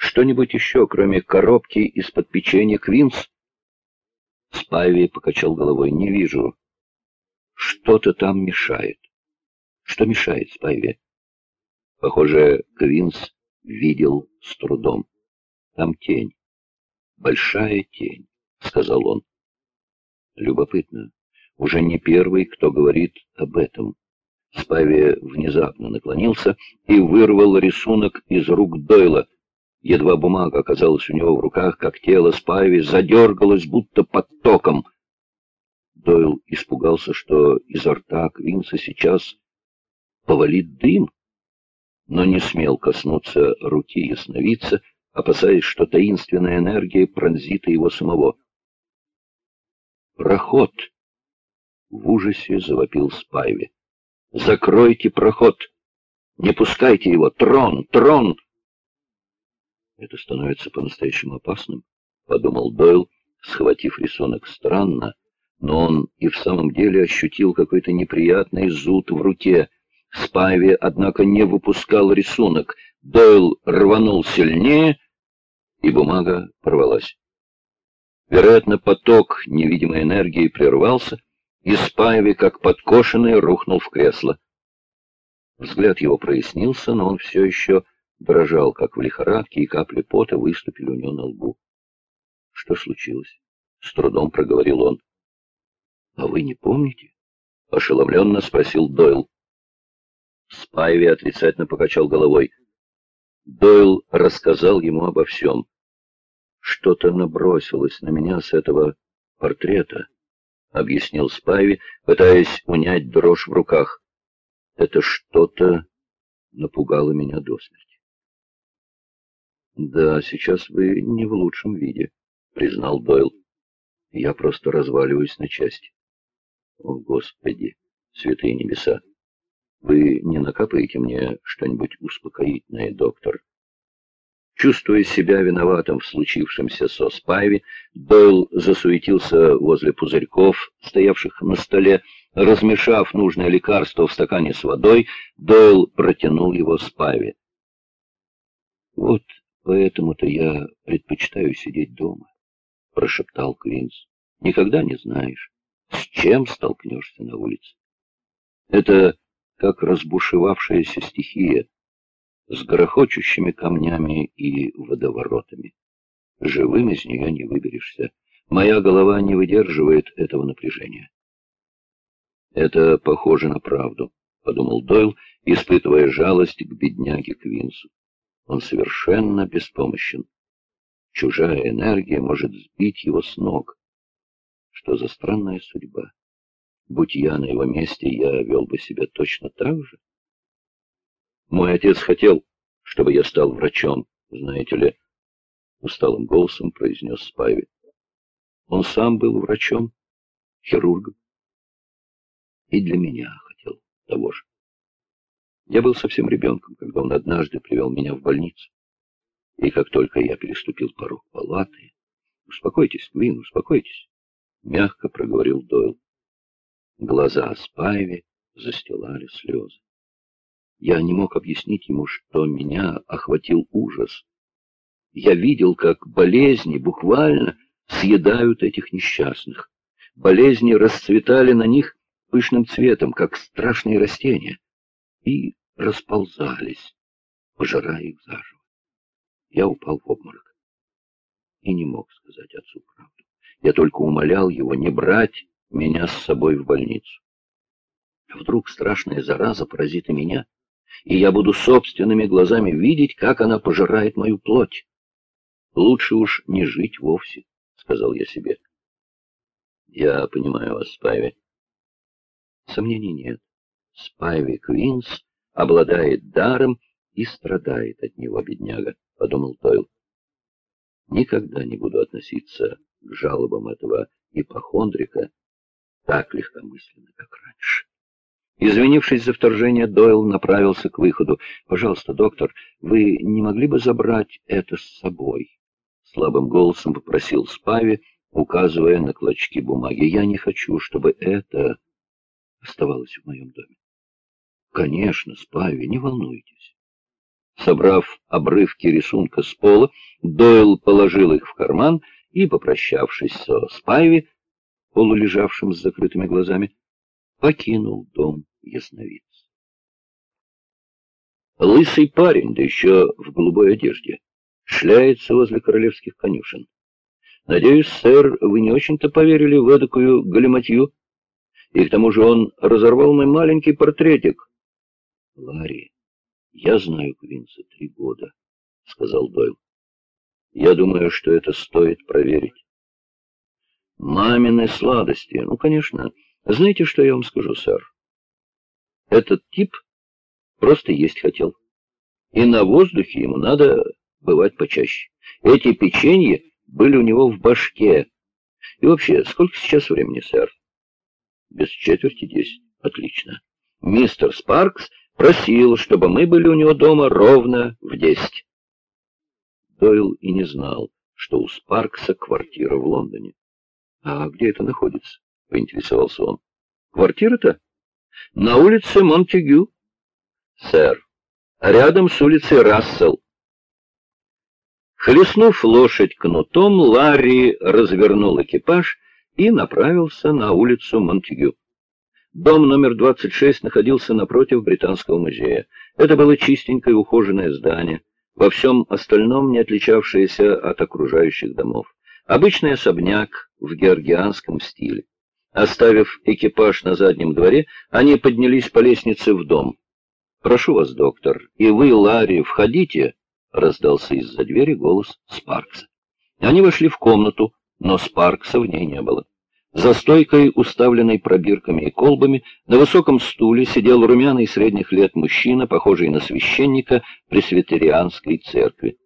Что-нибудь еще, кроме коробки из-под печенья Квинс? Спайви покачал головой. Не вижу. Что-то там мешает. Что мешает Спайви? Похоже, Квинс видел с трудом. Там тень. Большая тень, сказал он. Любопытно. Уже не первый, кто говорит об этом. Спайви внезапно наклонился и вырвал рисунок из рук Дойла. Едва бумага оказалась у него в руках, как тело Спайви задергалось, будто под током. Дойл испугался, что изо рта Квинса сейчас повалит дым, но не смел коснуться руки ясновидца, опасаясь, что таинственная энергия пронзит его самого. «Проход!» — в ужасе завопил Спайви. Закройте проход! Не пускайте его! Трон! Трон!» «Это становится по-настоящему опасным», — подумал Дойл, схватив рисунок странно, но он и в самом деле ощутил какой-то неприятный зуд в руке. Спайви, однако, не выпускал рисунок. Дойл рванул сильнее, и бумага порвалась. Вероятно, поток невидимой энергии прервался, и Спаеви, как подкошенный, рухнул в кресло. Взгляд его прояснился, но он все еще дрожал, как в лихорадке, и капли пота выступили у него на лбу. Что случилось? С трудом проговорил он. А вы не помните? Ошеломленно спросил Дойл. Спайви отрицательно покачал головой. Дойл рассказал ему обо всем. Что-то набросилось на меня с этого портрета. — объяснил Спайви, пытаясь унять дрожь в руках. Это что-то напугало меня до смерти. «Да, сейчас вы не в лучшем виде», — признал Дойл. «Я просто разваливаюсь на части». «О, Господи, святые небеса! Вы не накапаете мне что-нибудь успокоительное, доктор?» Чувствуя себя виноватым в случившемся со Спайви, Дойл засуетился возле пузырьков, стоявших на столе. Размешав нужное лекарство в стакане с водой, Дойл протянул его Спайви. «Вот поэтому-то я предпочитаю сидеть дома», — прошептал Квинс. «Никогда не знаешь, с чем столкнешься на улице. Это как разбушевавшаяся стихия» с грохочущими камнями и водоворотами. Живым из нее не выберешься. Моя голова не выдерживает этого напряжения. Это похоже на правду, — подумал Дойл, испытывая жалость к бедняге Квинсу. Он совершенно беспомощен. Чужая энергия может сбить его с ног. Что за странная судьба? Будь я на его месте, я вел бы себя точно так же. Мой отец хотел, чтобы я стал врачом, знаете ли, — усталым голосом произнес Спайви. Он сам был врачом, хирургом. И для меня хотел того же. Я был совсем ребенком, когда он однажды привел меня в больницу. И как только я переступил порог палаты... «Успокойтесь, Квин, успокойтесь», — мягко проговорил Дойл. Глаза Спайви застилали слезы. Я не мог объяснить ему, что меня охватил ужас. Я видел, как болезни буквально съедают этих несчастных. Болезни расцветали на них пышным цветом, как страшные растения, и расползались, пожирая их заживо. Я упал в обморок и не мог сказать отцу правду. Я только умолял его не брать меня с собой в больницу. Вдруг страшная зараза поразит и меня — и я буду собственными глазами видеть, как она пожирает мою плоть. Лучше уж не жить вовсе, — сказал я себе. Я понимаю вас, Спайви. Сомнений нет. Спайви Квинс обладает даром и страдает от него, бедняга, — подумал Тойл. Никогда не буду относиться к жалобам этого ипохондрика так легкомысленно, как раньше. Извинившись за вторжение, Дойл направился к выходу. «Пожалуйста, доктор, вы не могли бы забрать это с собой?» Слабым голосом попросил Спави, указывая на клочки бумаги. «Я не хочу, чтобы это оставалось в моем доме». «Конечно, Спави, не волнуйтесь. Собрав обрывки рисунка с пола, Дойл положил их в карман и, попрощавшись со Спайви, полулежавшим с закрытыми глазами, покинул дом ясновидца. Лысый парень, да еще в голубой одежде, шляется возле королевских конюшен. Надеюсь, сэр, вы не очень-то поверили в эдакую галиматью? И к тому же он разорвал мой маленький портретик. — Ларри, я знаю Квинса три года, — сказал Дойл. Я думаю, что это стоит проверить. Мамины сладости. Ну, конечно. Знаете, что я вам скажу, сэр? Этот тип просто есть хотел. И на воздухе ему надо бывать почаще. Эти печенья были у него в башке. И вообще, сколько сейчас времени, сэр? Без четверти десять. Отлично. Мистер Спаркс просил, чтобы мы были у него дома ровно в десять. Дойл и не знал, что у Спаркса квартира в Лондоне. «А где это находится?» — поинтересовался он. «Квартира-то?» «На улице Монтегю». «Сэр, рядом с улицей Рассел». Хлестнув лошадь кнутом, Ларри развернул экипаж и направился на улицу Монтегю. Дом номер 26 находился напротив Британского музея. Это было чистенькое ухоженное здание, во всем остальном не отличавшееся от окружающих домов. Обычный особняк в георгианском стиле. Оставив экипаж на заднем дворе, они поднялись по лестнице в дом. «Прошу вас, доктор, и вы, Ларри, входите», — раздался из-за двери голос Спаркса. Они вошли в комнату, но Спаркса в ней не было. За стойкой, уставленной пробирками и колбами, на высоком стуле сидел румяный средних лет мужчина, похожий на священника пресвитерианской церкви.